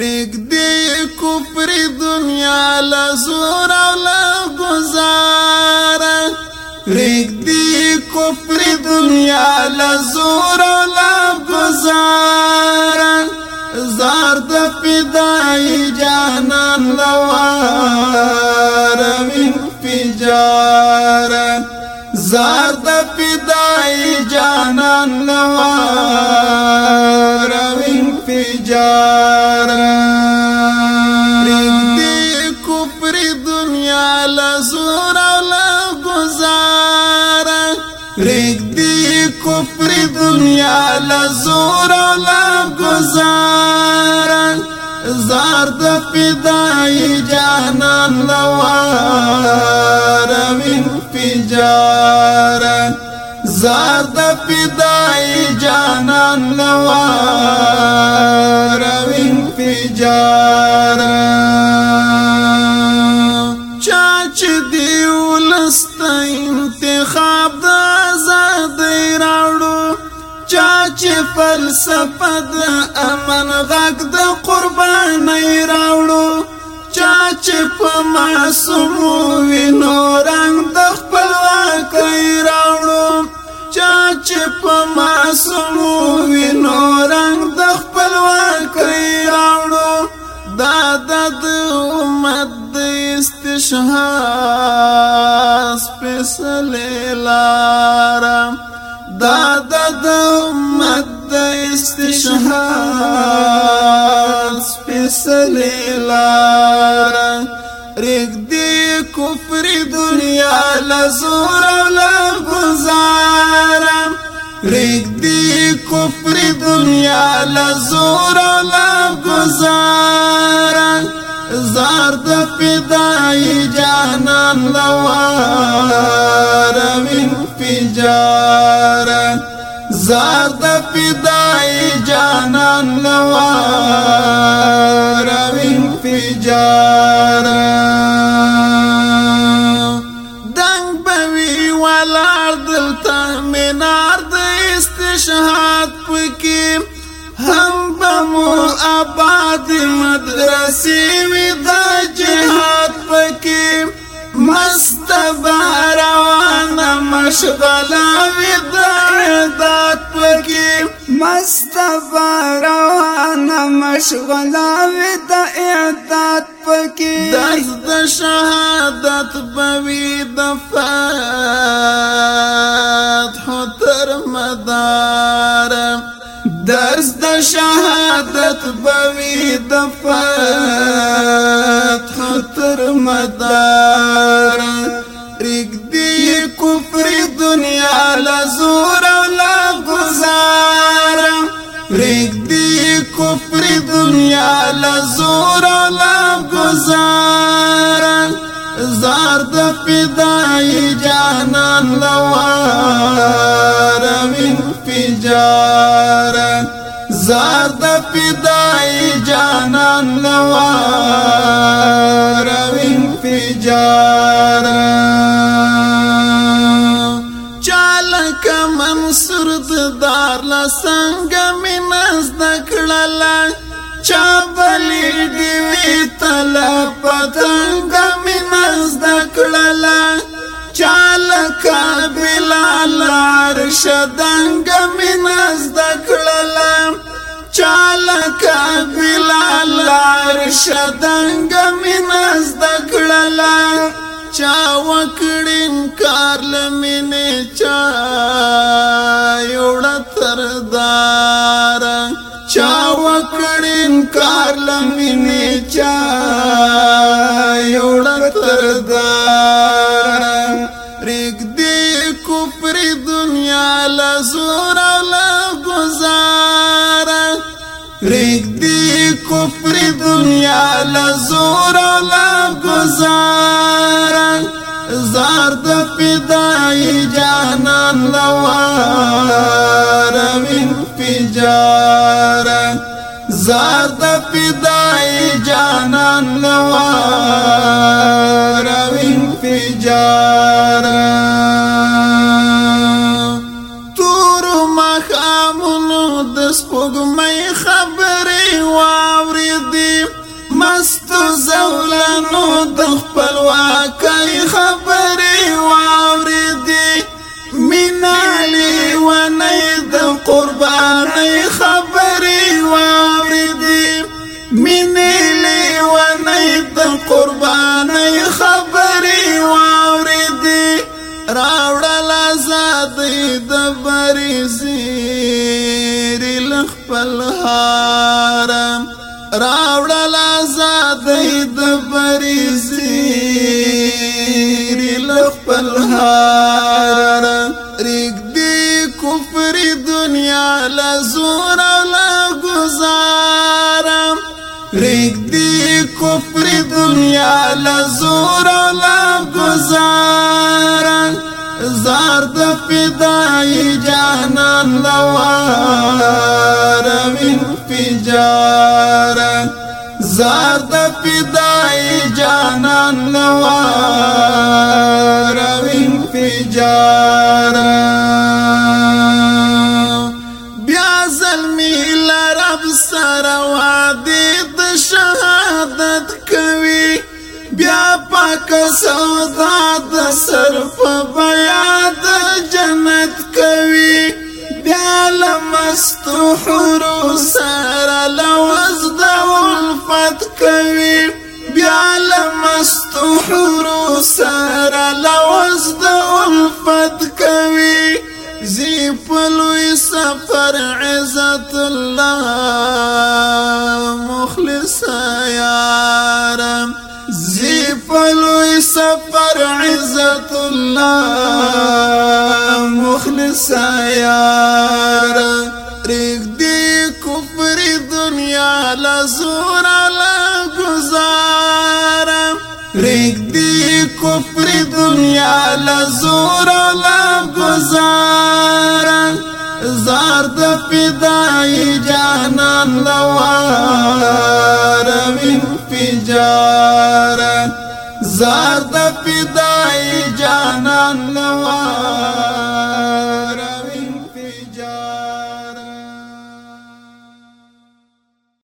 دی کفر دنیا لزور أو لگزار ریک دی کفر دنیا لزور أو لگزار زار د فدای جانان لوار من فجار. زار د فدای جانان لوار من فجار. لزور أو لگزار زار د فدای جانان لوار من فجار. زار د فدای جانان لوار من فجار. چاچ فلسفه د امن غږ د قربانۍ راوړو. چاچ په معصوم وینو رنگ د خپلواکۍ راوړو. چاچ په معصوم وینو رنگ د خپلواکۍ راوړو. دا د امت د استشهاد سپیڅلې لارم دا د امت د استشهاد. سپیڅلې لارم ریک دی کفر دنیا لزور أو لگزارم ریک دی کفر دنیا لزور أو لگزارم زار د فدای جانان لوار. من فجار زار د فدای جانان لوار من فجار دنګ بوي ولار دلته منار د استشهاد پکې هم بمو آباد مدرسې وي د جهاد پکې مست روانه مشغله وي د عداد پکې مست روانه مشغله وي د اعداد پکې درس د شهادت بوي د فتح تر مدار. درس د شهادت بوي د فتح تر مدار. دنیا لزور أو لگزار ریک دی کفر دنیا لزور أو لگزار زار د فدای جانان لوار من فجار. زار د فدای جانان لوار من فجار. څنګه مینز دکړلا چا بلی دی وی تل پتنګ مینز دکړلا چال کا بلال ارشدنګ مینز دکړلا چال کا بلال ارشدنګ مینز دکړلا چا وکړین کار لمنه چا سردار چا وکړین کار لمینه چا یو تردار رګ دې کفر دنیا لزور لا گزار رګ دې کفر دنیا لزور لا گزار زار د فدای جانان لوار من فجار. زار د فدای جانان لوار من فجار. تور مخامونو د سپوږمۍ زولنو د خپل واکای خبرې واورېدې. مینالي ونې د قربانۍ خبرې واورېدې. مینالي ونې د قربانۍ خبرې واورېدې. راوړل آزادۍ د بریزې لخپل حرم راوړل آزادۍ د بریزیر لخپل هار رګدي کفر دنیا لزور او لګزارم رګدي کفر دنیا لزور او لګزارم زار د فدای جانان لوار من فجارا زار د فدای جانان لوار من فجارا بیا ظلمی لرب سر وعده د شهادت کوي بیا پاک سودا د صرف لمست حرو سر لوز د الفت کوي. بیا لمست حرو سر لوز د الفت کوي. زی پلوی سفر عزت الله مخلص یارم. زی پلوی سفر عزت الله مخلص یارم دی کفر دنیا لزور لگزارم ریگ دی کفر دنیا لزور لگزارم زار د فدای جانان لوار من فجارا زار د فدای جانان لوار